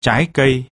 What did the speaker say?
trái cây.